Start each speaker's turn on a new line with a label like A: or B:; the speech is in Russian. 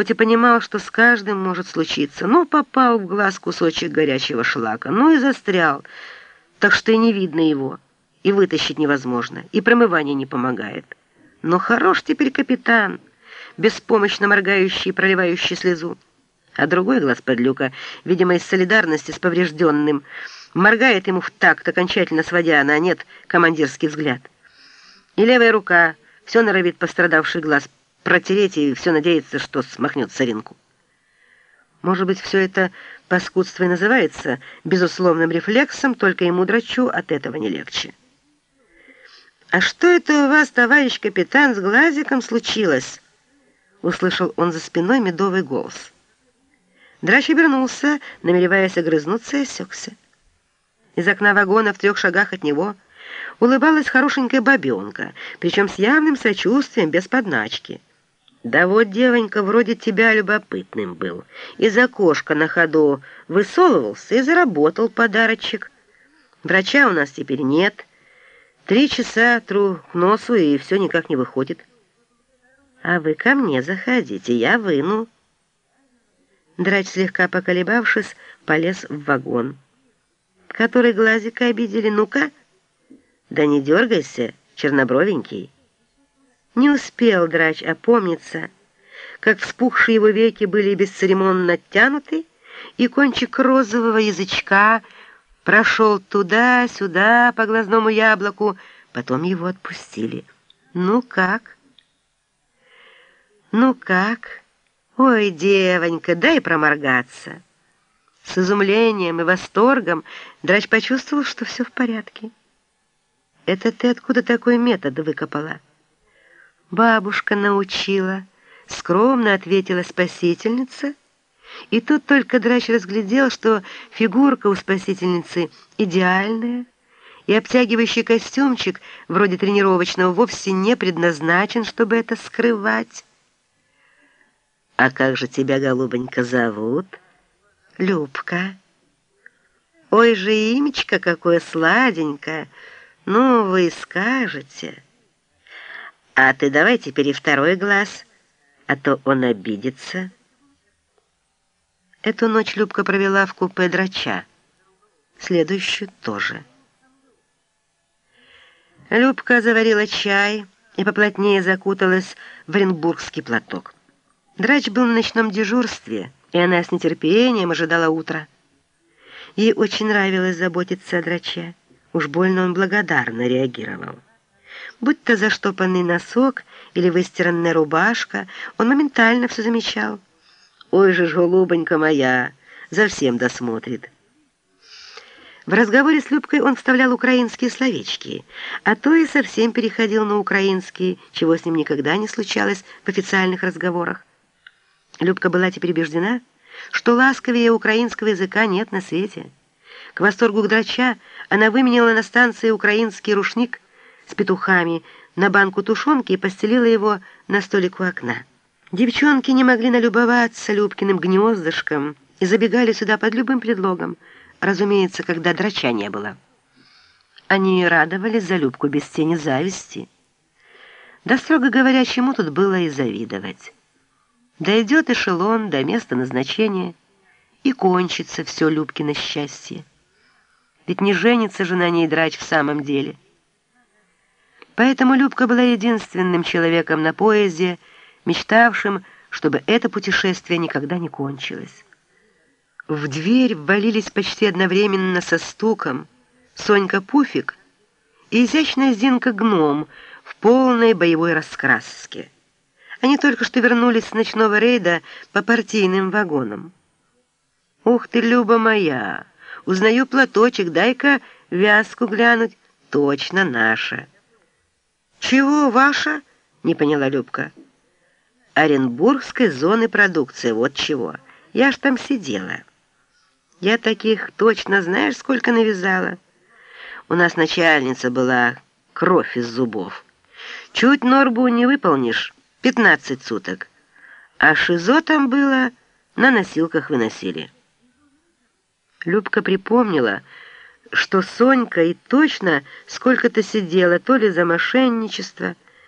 A: хоть и понимал, что с каждым может случиться, но попал в глаз кусочек горячего шлака, ну и застрял, так что и не видно его, и вытащить невозможно, и промывание не помогает. Но хорош теперь капитан, беспомощно моргающий и проливающий слезу. А другой глаз подлюка, видимо, из солидарности с поврежденным, моргает ему в такт, окончательно сводя на нет командирский взгляд. И левая рука все норовит пострадавший глаз протереть и все надеется, что смахнет соринку. Может быть, все это паскудство и называется безусловным рефлексом, только ему драчу от этого не легче. «А что это у вас, товарищ капитан, с глазиком случилось?» Услышал он за спиной медовый голос. Драч обернулся, намереваясь огрызнуться, и осекся. Из окна вагона в трех шагах от него улыбалась хорошенькая бабенка, причем с явным сочувствием, без подначки. «Да вот, девонька, вроде тебя любопытным был. Из окошка на ходу высовывался и заработал подарочек. Врача у нас теперь нет. Три часа тру к носу, и все никак не выходит. А вы ко мне заходите, я выну». Драч, слегка поколебавшись, полез в вагон. «Который глазика обидели? Ну-ка!» «Да не дергайся, чернобровенький!» Не успел драч опомниться, как вспухшие его веки были бесцеремонно оттянуты, и кончик розового язычка прошел туда-сюда по глазному яблоку, потом его отпустили. «Ну как?» «Ну как? Ой, девонька, дай проморгаться!» С изумлением и восторгом драч почувствовал, что все в порядке. «Это ты откуда такой метод выкопала?» «Бабушка научила», — скромно ответила спасительница. И тут только драч разглядел, что фигурка у спасительницы идеальная, и обтягивающий костюмчик, вроде тренировочного, вовсе не предназначен, чтобы это скрывать. «А как же тебя, голубонька, зовут?» «Любка». «Ой же имечко какое сладенькое! Ну, вы скажете...» А ты давай теперь и второй глаз, а то он обидится. Эту ночь Любка провела в купе драча, следующую тоже. Любка заварила чай и поплотнее закуталась в оренбургский платок. Драч был на ночном дежурстве, и она с нетерпением ожидала утра. Ей очень нравилось заботиться о драче. Уж больно он благодарно реагировал. Будь то заштопанный носок или выстиранная рубашка, он моментально все замечал. «Ой же ж, голубонька моя, за всем досмотрит». В разговоре с Любкой он вставлял украинские словечки, а то и совсем переходил на украинский, чего с ним никогда не случалось в официальных разговорах. Любка была теперь убеждена, что ласковее украинского языка нет на свете. К восторгу Гдрача она выменила на станции украинский рушник – с петухами на банку тушенки и постелила его на столик у окна. Девчонки не могли налюбоваться Любкиным гнездышком и забегали сюда под любым предлогом, разумеется, когда драча не было. Они радовались за Любку без тени зависти. Да, строго говоря, чему тут было и завидовать. Дойдет эшелон до места назначения, и кончится все Любкино счастье. Ведь не женится же на ней драч в самом деле — Поэтому Любка была единственным человеком на поезде, мечтавшим, чтобы это путешествие никогда не кончилось. В дверь ввалились почти одновременно со стуком Сонька Пуфик и изящная Зинка Гном в полной боевой раскраске. Они только что вернулись с ночного рейда по партийным вагонам. «Ух ты, Люба моя! Узнаю платочек, дай-ка вязку глянуть. Точно наша!» «Чего ваша?» — не поняла Любка. «Оренбургской зоны продукции, вот чего. Я ж там сидела. Я таких точно знаешь, сколько навязала? У нас начальница была, кровь из зубов. Чуть норбу не выполнишь, пятнадцать суток. А шизо там было, на носилках выносили». Любка припомнила, что Сонька и точно сколько-то сидела, то ли за мошенничество,